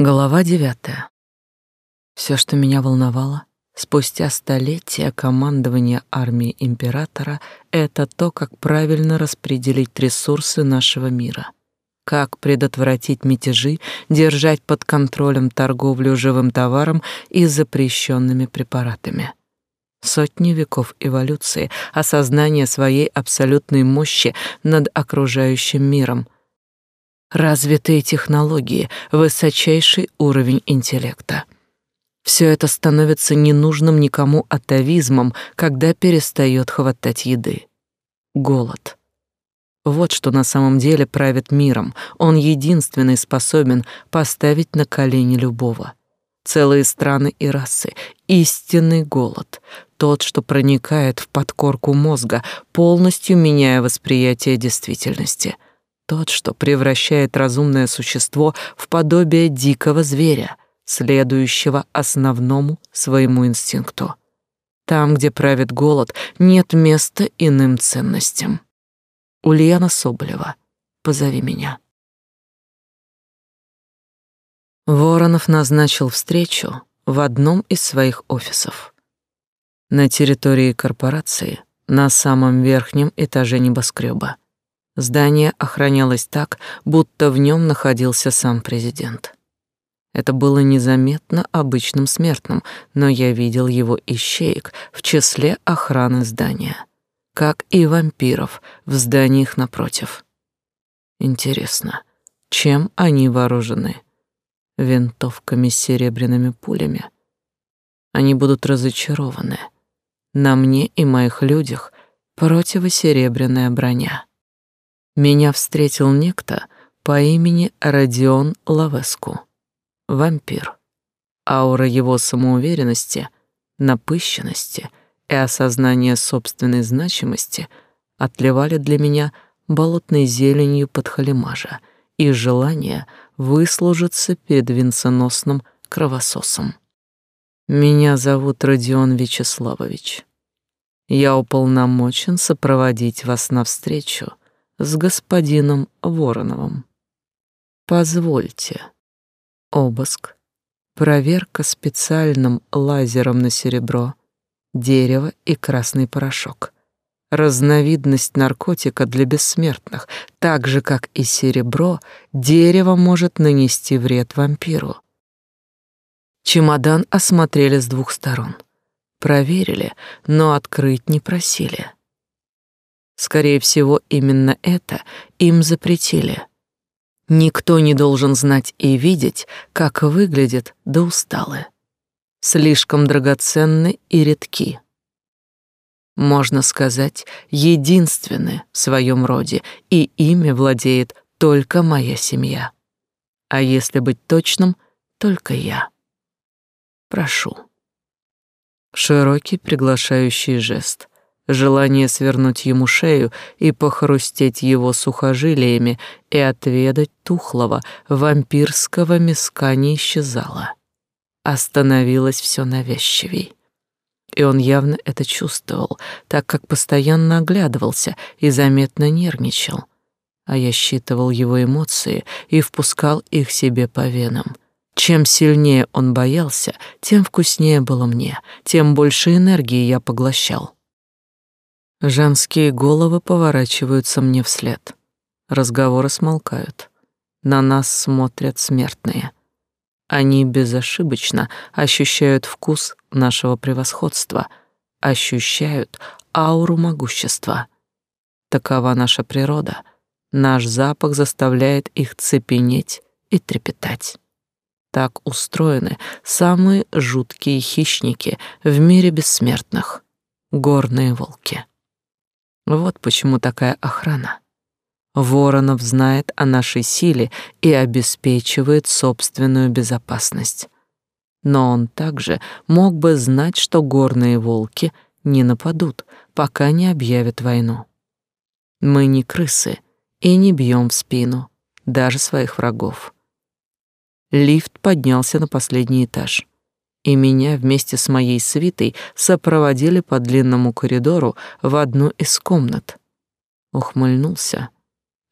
Глава девятая. Все, что меня волновало, спустя столетия командования армией императора, это то, как правильно распределить ресурсы нашего мира. Как предотвратить мятежи, держать под контролем торговлю живым товаром и запрещенными препаратами. Сотни веков эволюции, осознание своей абсолютной мощи над окружающим миром — развитые технологии, высочайший уровень интеллекта. Все это становится ненужным никому атовизмом, когда перестает хватать еды. Голод. Вот что на самом деле правит миром. Он единственный способен поставить на колени любого. Целые страны и расы. Истинный голод. Тот, что проникает в подкорку мозга, полностью меняя восприятие действительности — тот, что превращает разумное существо в подобие дикого зверя, следующего основному своему инстинкту. Там, где правит голод, нет места иным ценностям. Ульяна Соболева, позови меня. Воронов назначил встречу в одном из своих офисов. На территории корпорации, на самом верхнем этаже небоскреба. Здание охранялось так, будто в нем находился сам президент. Это было незаметно обычным смертным, но я видел его ищеек в числе охраны здания, как и вампиров в зданиях напротив. Интересно, чем они вооружены? Винтовками с серебряными пулями? Они будут разочарованы. На мне и моих людях противосеребряная броня. Меня встретил некто по имени Родион Лавеску. Вампир. Аура его самоуверенности, напыщенности и осознания собственной значимости отливали для меня болотной зеленью подхалимажа и желание выслужиться перед венценосным кровососом. Меня зовут Родион Вячеславович. Я уполномочен сопроводить вас навстречу с господином Вороновым. Позвольте. Обыск. Проверка специальным лазером на серебро, дерево и красный порошок. Разновидность наркотика для бессмертных, так же, как и серебро, дерево может нанести вред вампиру. Чемодан осмотрели с двух сторон. Проверили, но открыть не просили. Скорее всего, именно это им запретили. Никто не должен знать и видеть, как выглядят да усталы. Слишком драгоценны и редки. Можно сказать, единственны в своем роде, и ими владеет только моя семья. А если быть точным, только я. Прошу. Широкий приглашающий жест — Желание свернуть ему шею и похрустеть его сухожилиями и отведать тухлого вампирского мяска не исчезало. Остановилось все навязчивей. И он явно это чувствовал, так как постоянно оглядывался и заметно нервничал. А я считывал его эмоции и впускал их себе по венам. Чем сильнее он боялся, тем вкуснее было мне, тем больше энергии я поглощал. Женские головы поворачиваются мне вслед. Разговоры смолкают. На нас смотрят смертные. Они безошибочно ощущают вкус нашего превосходства, ощущают ауру могущества. Такова наша природа. Наш запах заставляет их цепенеть и трепетать. Так устроены самые жуткие хищники в мире бессмертных — горные волки. Вот почему такая охрана. Воронов знает о нашей силе и обеспечивает собственную безопасность. Но он также мог бы знать, что горные волки не нападут, пока не объявят войну. Мы не крысы и не бьем в спину, даже своих врагов. Лифт поднялся на последний этаж и меня вместе с моей свитой сопроводили по длинному коридору в одну из комнат. Ухмыльнулся.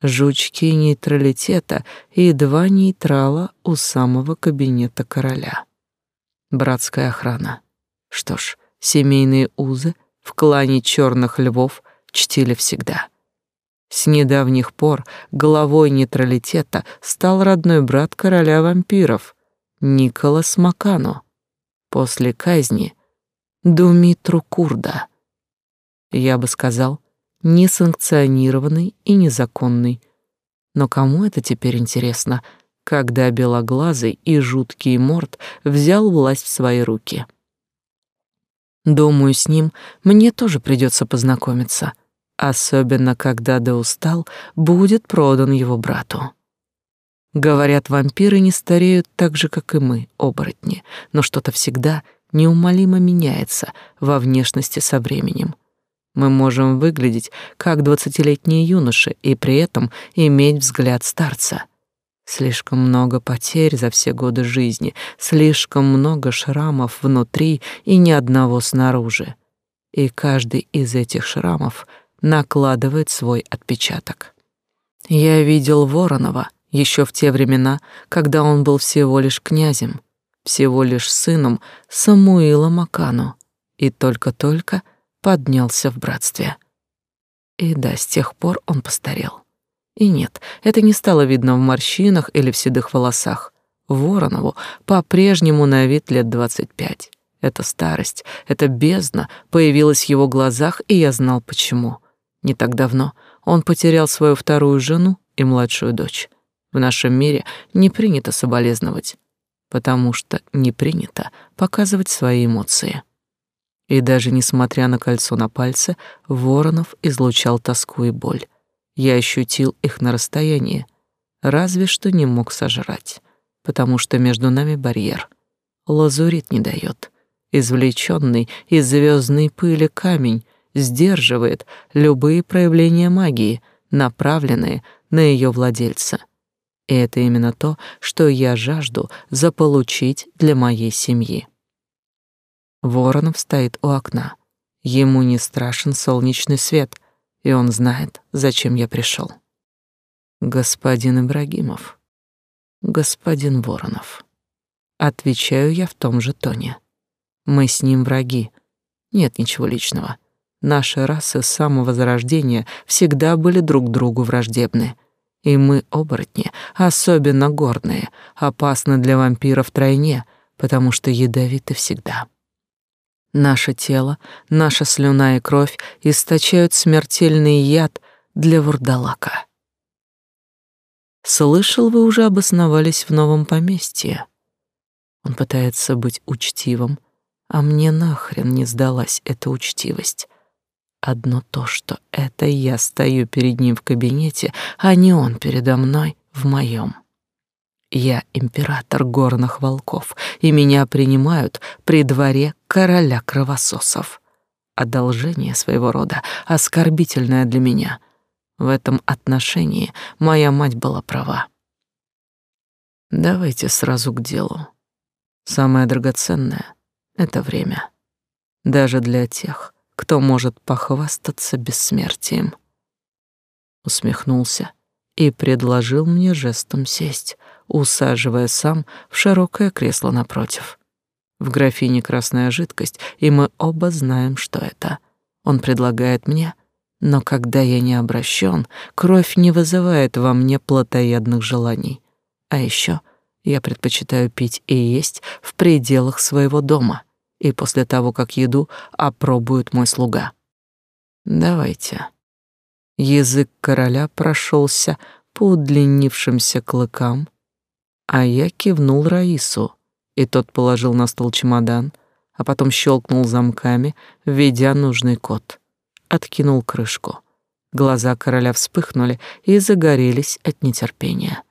жучки нейтралитета и два нейтрала у самого кабинета короля. Братская охрана. Что ж, семейные узы в клане черных львов чтили всегда. С недавних пор главой нейтралитета стал родной брат короля вампиров, Николас Макано. После казни Думитру Курда. Я бы сказал, несанкционированный и незаконный. Но кому это теперь интересно, когда белоглазый и жуткий морд взял власть в свои руки? Думаю, с ним мне тоже придется познакомиться, особенно когда Деустал будет продан его брату. Говорят, вампиры не стареют так же, как и мы, оборотни, но что-то всегда неумолимо меняется во внешности со временем. Мы можем выглядеть как двадцатилетние юноши и при этом иметь взгляд старца. Слишком много потерь за все годы жизни, слишком много шрамов внутри и ни одного снаружи. И каждый из этих шрамов накладывает свой отпечаток. Я видел Воронова еще в те времена, когда он был всего лишь князем, всего лишь сыном Самуила Макану, и только-только — поднялся в братстве. И да, с тех пор он постарел. И нет, это не стало видно в морщинах или в седых волосах. Воронову по-прежнему на вид лет двадцать пять. Эта старость, эта бездна появилась в его глазах, и я знал почему. Не так давно он потерял свою вторую жену и младшую дочь. В нашем мире не принято соболезновать, потому что не принято показывать свои эмоции. И даже несмотря на кольцо на пальце, Воронов излучал тоску и боль. Я ощутил их на расстоянии, разве что не мог сожрать, потому что между нами барьер. Лазурит не дает. Извлеченный из звездной пыли камень сдерживает любые проявления магии, направленные на ее владельца. И это именно то, что я жажду заполучить для моей семьи. Воронов стоит у окна. Ему не страшен солнечный свет, и он знает, зачем я пришел. Господин Ибрагимов. Господин Воронов. Отвечаю я в том же тоне. Мы с ним враги. Нет ничего личного. Наши расы с самого зарождения всегда были друг другу враждебны. И мы, оборотни, особенно горные, опасны для вампиров тройне, потому что ядовиты всегда. Наше тело, наша слюна и кровь источают смертельный яд для вурдалака. Слышал, вы уже обосновались в новом поместье. Он пытается быть учтивым, а мне нахрен не сдалась эта учтивость. Одно то, что это я стою перед ним в кабинете, а не он передо мной в моем. Я император горных волков, и меня принимают при дворе короля кровососов. Одолжение своего рода, оскорбительное для меня. В этом отношении моя мать была права. Давайте сразу к делу. Самое драгоценное — это время. Даже для тех, кто может похвастаться бессмертием. Усмехнулся и предложил мне жестом сесть, усаживая сам в широкое кресло напротив. В графине красная жидкость, и мы оба знаем, что это. Он предлагает мне, но когда я не обращен, кровь не вызывает во мне плотоядных желаний. А еще я предпочитаю пить и есть в пределах своего дома, и после того, как еду опробует мой слуга. Давайте. Язык короля прошелся по удлинившимся клыкам, а я кивнул Раису, и тот положил на стол чемодан, а потом щелкнул замками, введя нужный код. Откинул крышку. Глаза короля вспыхнули и загорелись от нетерпения.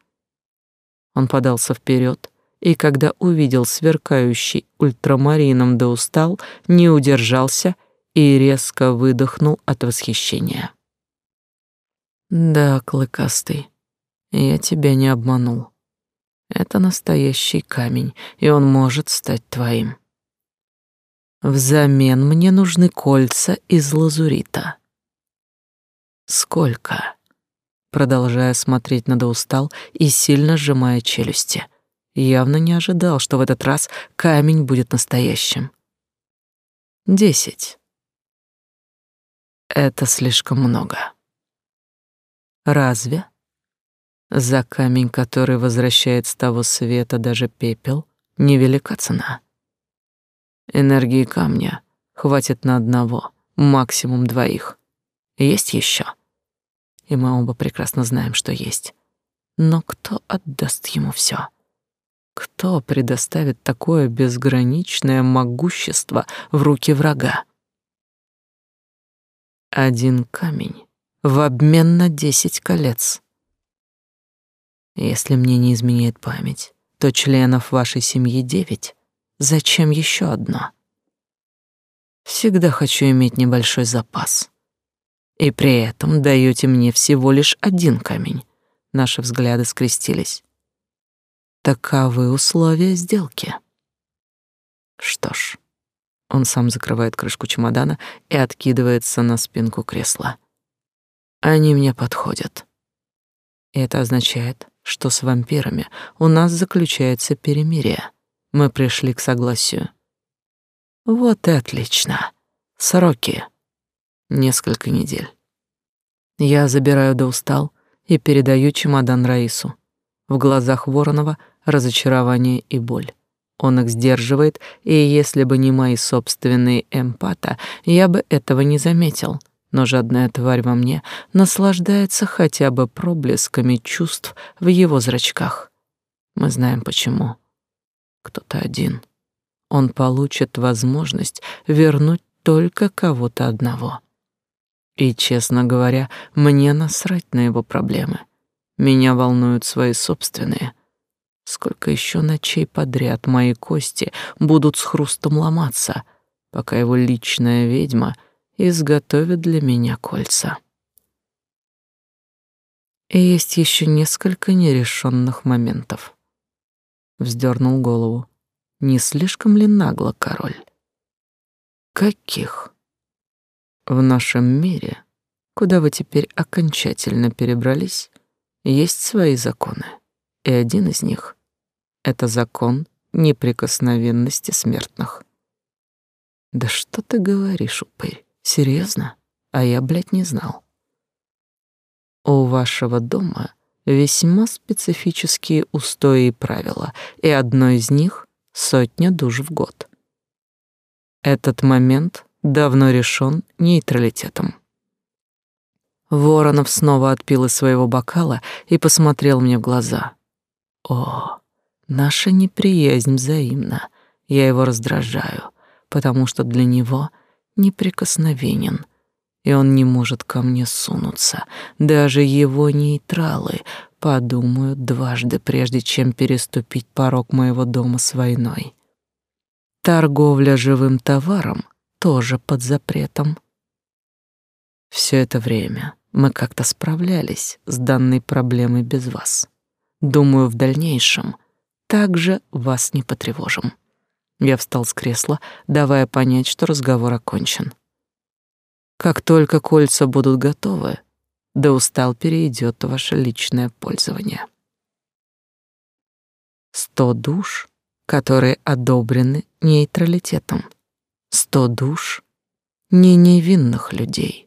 Он подался вперед, и когда увидел сверкающий ультрамарином до устал, не удержался и резко выдохнул от восхищения. «Да, клыкастый, я тебя не обманул. Это настоящий камень, и он может стать твоим. Взамен мне нужны кольца из лазурита. Сколько? продолжая смотреть на Доустал и сильно сжимая челюсти. Явно не ожидал, что в этот раз камень будет настоящим. Десять. Это слишком много. Разве? За камень, который возвращает с того света даже пепел, невелика цена. Энергии камня хватит на одного, максимум двоих. Есть еще? И мы оба прекрасно знаем, что есть. Но кто отдаст ему все? Кто предоставит такое безграничное могущество в руки врага? Один камень в обмен на десять колец. Если мне не изменяет память, то членов вашей семьи девять. Зачем еще одно? Всегда хочу иметь небольшой запас. И при этом даете мне всего лишь один камень. Наши взгляды скрестились. Таковы условия сделки. Что ж, он сам закрывает крышку чемодана и откидывается на спинку кресла. Они мне подходят. Это означает, что с вампирами у нас заключается перемирие. Мы пришли к согласию. Вот и отлично. Сроки. Несколько недель. Я забираю до устал и передаю чемодан Раису. В глазах Воронова разочарование и боль. Он их сдерживает, и если бы не мои собственные эмпата, я бы этого не заметил. Но жадная тварь во мне наслаждается хотя бы проблесками чувств в его зрачках. Мы знаем почему. Кто-то один. Он получит возможность вернуть только кого-то одного. И, честно говоря, мне насрать на его проблемы. Меня волнуют свои собственные — Сколько еще ночей подряд мои кости будут с хрустом ломаться, пока его личная ведьма изготовит для меня кольца. И есть еще несколько нерешенных моментов. Вздернул голову. Не слишком ли нагло, король? Каких? В нашем мире, куда вы теперь окончательно перебрались, есть свои законы и один из них — это закон неприкосновенности смертных. Да что ты говоришь, упырь? Серьезно? А я, блядь, не знал. У вашего дома весьма специфические устои и правила, и одно из них — сотня душ в год. Этот момент давно решен нейтралитетом. Воронов снова отпил из своего бокала и посмотрел мне в глаза. О, наша неприязнь взаимна. Я его раздражаю, потому что для него неприкосновенен, и он не может ко мне сунуться. Даже его нейтралы подумают дважды, прежде чем переступить порог моего дома с войной. Торговля живым товаром тоже под запретом. Все это время мы как-то справлялись с данной проблемой без вас. Думаю, в дальнейшем также вас не потревожим. Я встал с кресла, давая понять, что разговор окончен. Как только кольца будут готовы, да устал в ваше личное пользование. Сто душ, которые одобрены нейтралитетом. Сто душ не невинных людей,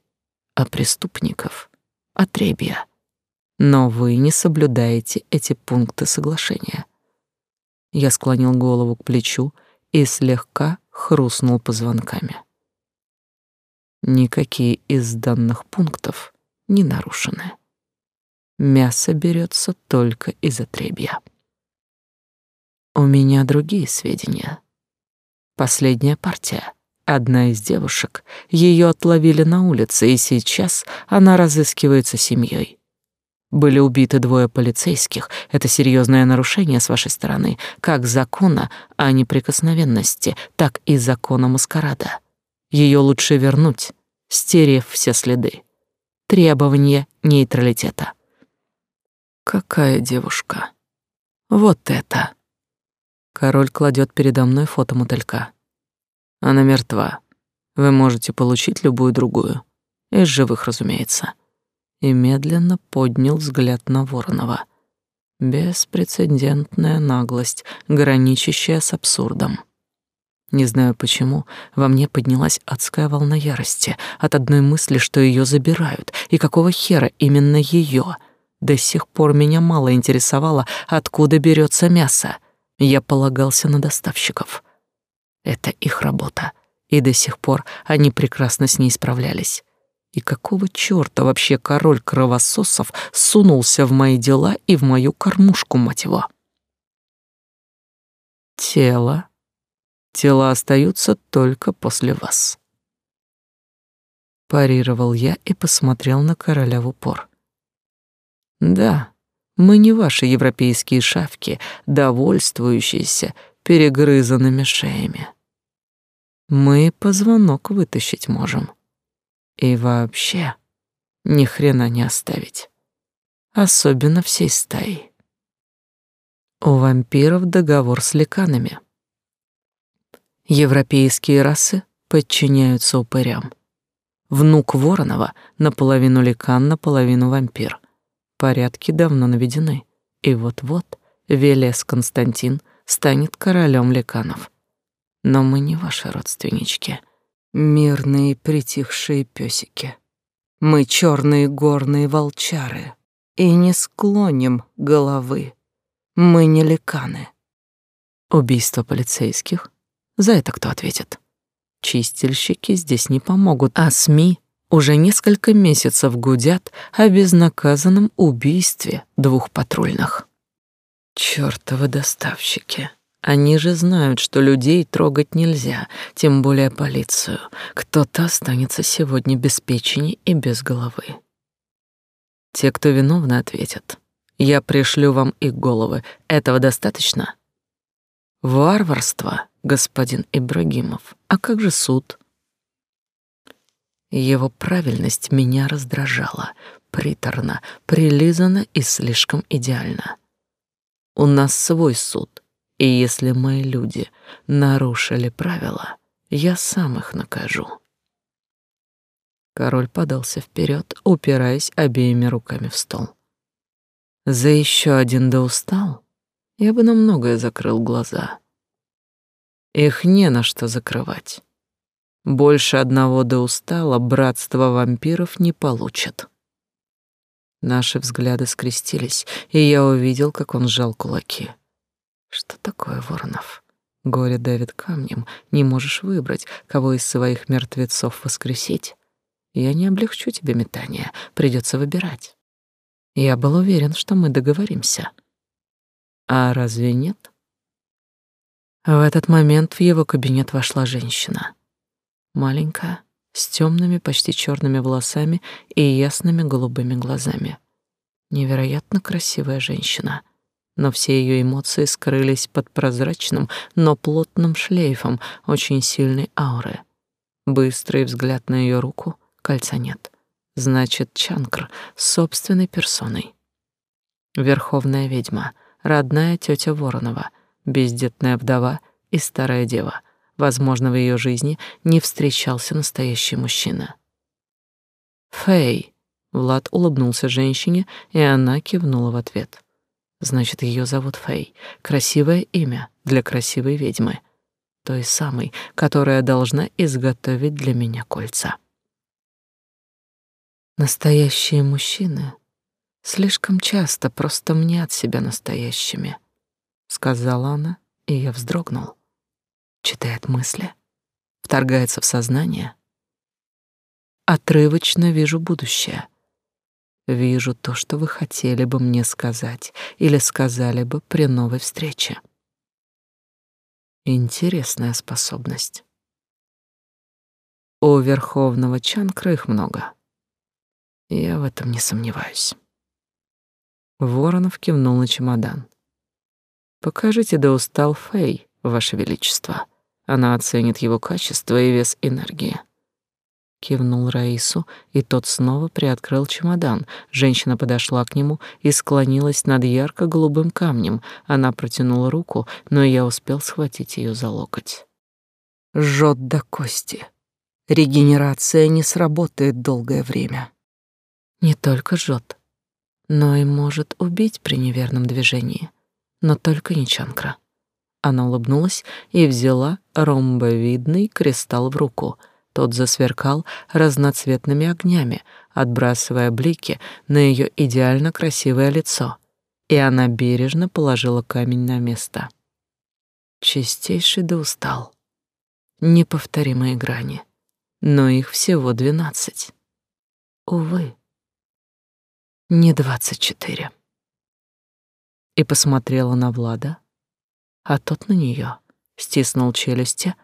а преступников, отребья но вы не соблюдаете эти пункты соглашения. Я склонил голову к плечу и слегка хрустнул позвонками. Никакие из данных пунктов не нарушены. Мясо берется только из отребья. У меня другие сведения. Последняя партия. Одна из девушек, ее отловили на улице, и сейчас она разыскивается семьей. Были убиты двое полицейских. Это серьезное нарушение с вашей стороны, как закона о неприкосновенности, так и закона маскарада. Ее лучше вернуть, стерев все следы. Требование нейтралитета. Какая девушка? Вот это. Король кладет передо мной фото мотылька. Она мертва. Вы можете получить любую другую. Из живых, разумеется. и медленно поднял взгляд на Воронова. Беспрецедентная наглость, граничащая с абсурдом. Не знаю почему, во мне поднялась адская волна ярости от одной мысли, что ее забирают, и какого хера именно ее. До сих пор меня мало интересовало, откуда берется мясо. Я полагался на доставщиков. Это их работа, и до сих пор они прекрасно с ней справлялись. И какого чёрта вообще король кровососов сунулся в мои дела и в мою кормушку, мать его? Тело Тела остаются только после вас. Парировал я и посмотрел на короля в упор. Да, мы не ваши европейские шавки, довольствующиеся перегрызанными шеями. Мы позвонок вытащить можем. И вообще ни хрена не оставить. Особенно всей стаи. У вампиров договор с ликанами. Европейские расы подчиняются упырям. Внук Воронова наполовину ликан, наполовину вампир. Порядки давно наведены, и вот-вот Велес Константин станет королем ликанов. Но мы не ваши родственнички, мирные притихшие песики. Мы черные горные волчары и не склоним головы. Мы не ликаны. Убийство полицейских за это кто ответит? Чистильщики здесь не помогут, а СМИ уже несколько месяцев гудят о безнаказанном убийстве двух патрульных. Чёртовы доставщики. Они же знают, что людей трогать нельзя, тем более полицию. Кто-то останется сегодня без печени и без головы. Те, кто виновны, ответят. Я пришлю вам их головы. Этого достаточно? Варварство, господин Ибрагимов. А как же суд? Его правильность меня раздражала, приторно, прилизано и слишком идеально. У нас свой суд, и если мои люди нарушили правила, я сам их накажу. Король подался вперед, упираясь обеими руками в стол. За еще один да устал? я бы на многое закрыл глаза. Их не на что закрывать. Больше одного до устала братство вампиров не получат. Наши взгляды скрестились, и я увидел, как он сжал кулаки. Что такое, Воронов? Горе давит камнем, не можешь выбрать, кого из своих мертвецов воскресить. Я не облегчу тебе метание, придется выбирать. Я был уверен, что мы договоримся. А разве нет? В этот момент в его кабинет вошла женщина. Маленькая, с темными, почти черными волосами и ясными голубыми глазами. Невероятно красивая женщина, но все ее эмоции скрылись под прозрачным, но плотным шлейфом очень сильной ауры. Быстрый взгляд на ее руку, кольца нет. Значит, Чанкр собственной персоной. Верховная ведьма — родная тетя Воронова, бездетная вдова и старая дева. Возможно, в ее жизни не встречался настоящий мужчина. Фэй. Влад улыбнулся женщине, и она кивнула в ответ. Значит, ее зовут Фэй. Красивое имя для красивой ведьмы, той самой, которая должна изготовить для меня кольца. Настоящие мужчины слишком часто просто мнят себя настоящими, сказала она, и я вздрогнул. Читает мысли, вторгается в сознание. Отрывочно вижу будущее. Вижу то, что вы хотели бы мне сказать или сказали бы при новой встрече. Интересная способность. У Верховного Чанкра их много. Я в этом не сомневаюсь. Воронов кивнул на чемодан. Покажите до устал Фэй, ваше величество. Она оценит его качество и вес энергии. Кивнул Раису, и тот снова приоткрыл чемодан. Женщина подошла к нему и склонилась над ярко-голубым камнем. Она протянула руку, но я успел схватить ее за локоть. Жжет до кости. Регенерация не сработает долгое время. Не только жжет, но и может убить при неверном движении. Но только не чанкра. Она улыбнулась и взяла ромбовидный кристалл в руку. Тот засверкал разноцветными огнями, отбрасывая блики на ее идеально красивое лицо, и она бережно положила камень на место. Чистейший да устал. Неповторимые грани, но их всего двенадцать. Увы, не двадцать четыре. И посмотрела на Влада, а тот на нее, стиснул челюсти,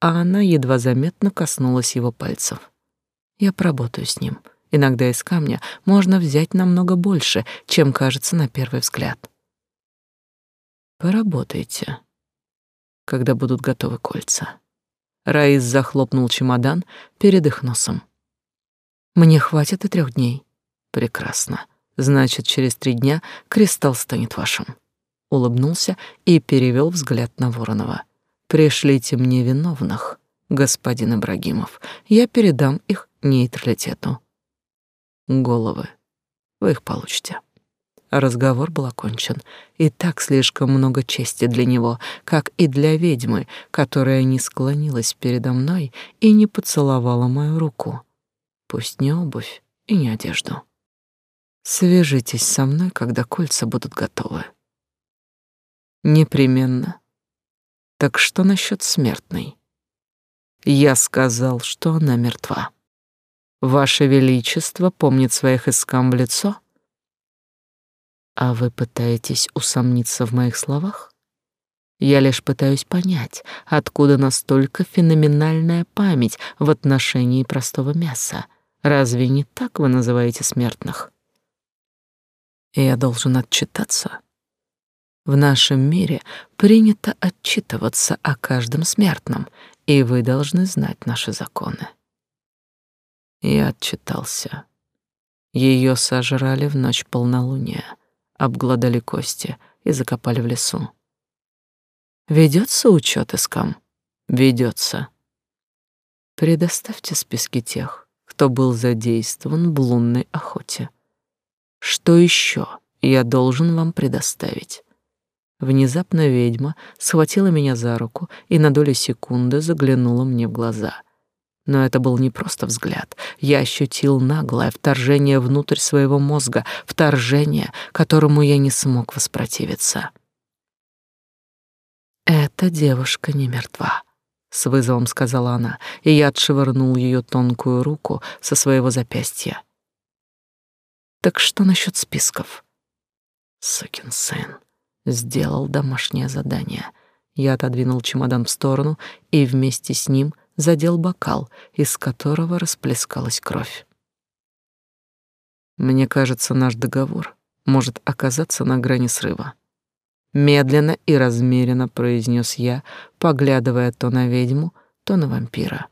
а она едва заметно коснулась его пальцев. Я поработаю с ним. Иногда из камня можно взять намного больше, чем кажется на первый взгляд. Поработайте, когда будут готовы кольца. Раис захлопнул чемодан перед их носом. Мне хватит и трех дней. Прекрасно. Значит, через три дня кристалл станет вашим. Улыбнулся и перевел взгляд на Воронова. Пришлите мне виновных, господин Ибрагимов. Я передам их нейтралитету. Головы. Вы их получите. Разговор был окончен. И так слишком много чести для него, как и для ведьмы, которая не склонилась передо мной и не поцеловала мою руку. Пусть не обувь и не одежду. Свяжитесь со мной, когда кольца будут готовы. Непременно. Так что насчет смертной? Я сказал, что она мертва. Ваше Величество помнит своих искам в лицо? А вы пытаетесь усомниться в моих словах? Я лишь пытаюсь понять, откуда настолько феноменальная память в отношении простого мяса. Разве не так вы называете смертных? Я должен отчитаться. В нашем мире принято отчитываться о каждом смертном, и вы должны знать наши законы. Я отчитался. Ее сожрали в ночь полнолуния, обглодали кости и закопали в лесу. Ведется учет искам? Ведется. Предоставьте списки тех, кто был задействован в лунной охоте. Что еще я должен вам предоставить? Внезапно ведьма схватила меня за руку и на долю секунды заглянула мне в глаза. Но это был не просто взгляд. Я ощутил наглое вторжение внутрь своего мозга, вторжение, которому я не смог воспротивиться. «Эта девушка не мертва», — с вызовом сказала она, и я отшвырнул ее тонкую руку со своего запястья. Так что насчет списков? Сукин сын сделал домашнее задание. Я отодвинул чемодан в сторону и вместе с ним задел бокал, из которого расплескалась кровь. Мне кажется, наш договор может оказаться на грани срыва. Медленно и размеренно произнес я, поглядывая то на ведьму, то на вампира.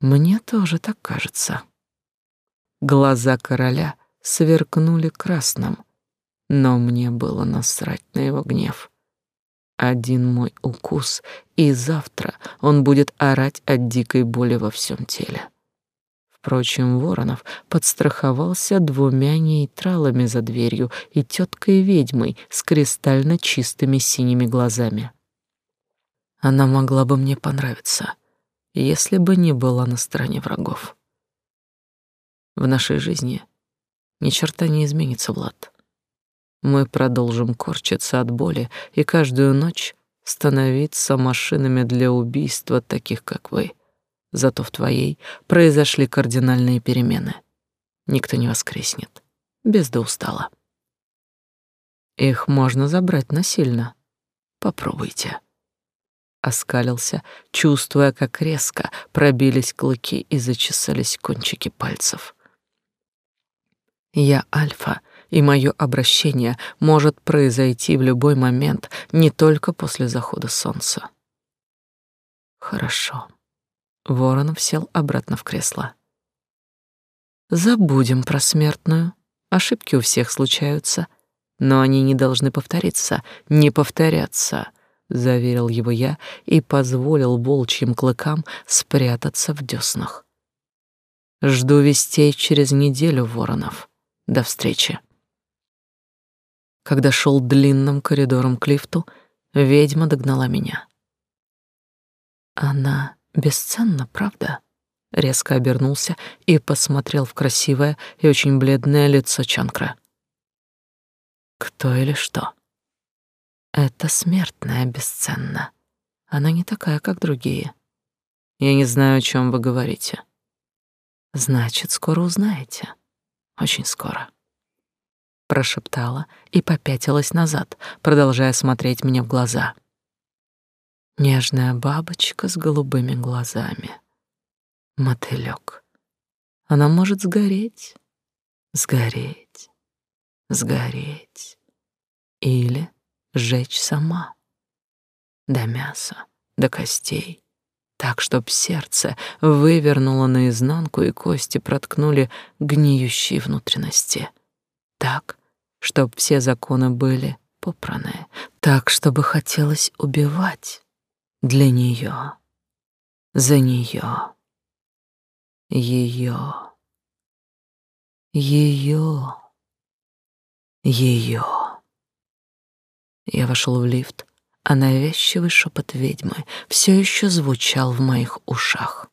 Мне тоже так кажется. Глаза короля сверкнули красным, но мне было насрать на его гнев. Один мой укус, и завтра он будет орать от дикой боли во всем теле. Впрочем, Воронов подстраховался двумя нейтралами за дверью и теткой-ведьмой с кристально чистыми синими глазами. Она могла бы мне понравиться, если бы не была на стороне врагов. В нашей жизни ни черта не изменится, Влад. Мы продолжим корчиться от боли и каждую ночь становиться машинами для убийства таких, как вы. Зато в твоей произошли кардинальные перемены. Никто не воскреснет. Безда устала. Их можно забрать насильно. Попробуйте. Оскалился, чувствуя, как резко пробились клыки и зачесались кончики пальцев. Я альфа, и мое обращение может произойти в любой момент, не только после захода солнца. Хорошо. Воронов сел обратно в кресло. Забудем про смертную. Ошибки у всех случаются, но они не должны повториться, не повторяться, заверил его я и позволил волчьим клыкам спрятаться в дёснах. Жду вестей через неделю, Воронов. До встречи. Когда шел длинным коридором к лифту, ведьма догнала меня. Она бесценна, правда? Резко обернулся и посмотрел в красивое и очень бледное лицо Чанкра. Кто или что? Это смертная бесценна. Она не такая, как другие. Я не знаю, о чем вы говорите. Значит, скоро узнаете. Очень скоро. Прошептала и попятилась назад, продолжая смотреть мне в глаза. Нежная бабочка с голубыми глазами. Мотылёк. Она может сгореть, сгореть, сгореть. Или сжечь сама. До мяса, до костей. Так, чтоб сердце вывернуло наизнанку и кости проткнули гниющие внутренности. Так, чтоб все законы были попраны. Так, чтобы хотелось убивать для нее, за нее, ее, ее, ее. Я вошел в лифт, а навязчивый шепот ведьмы все еще звучал в моих ушах.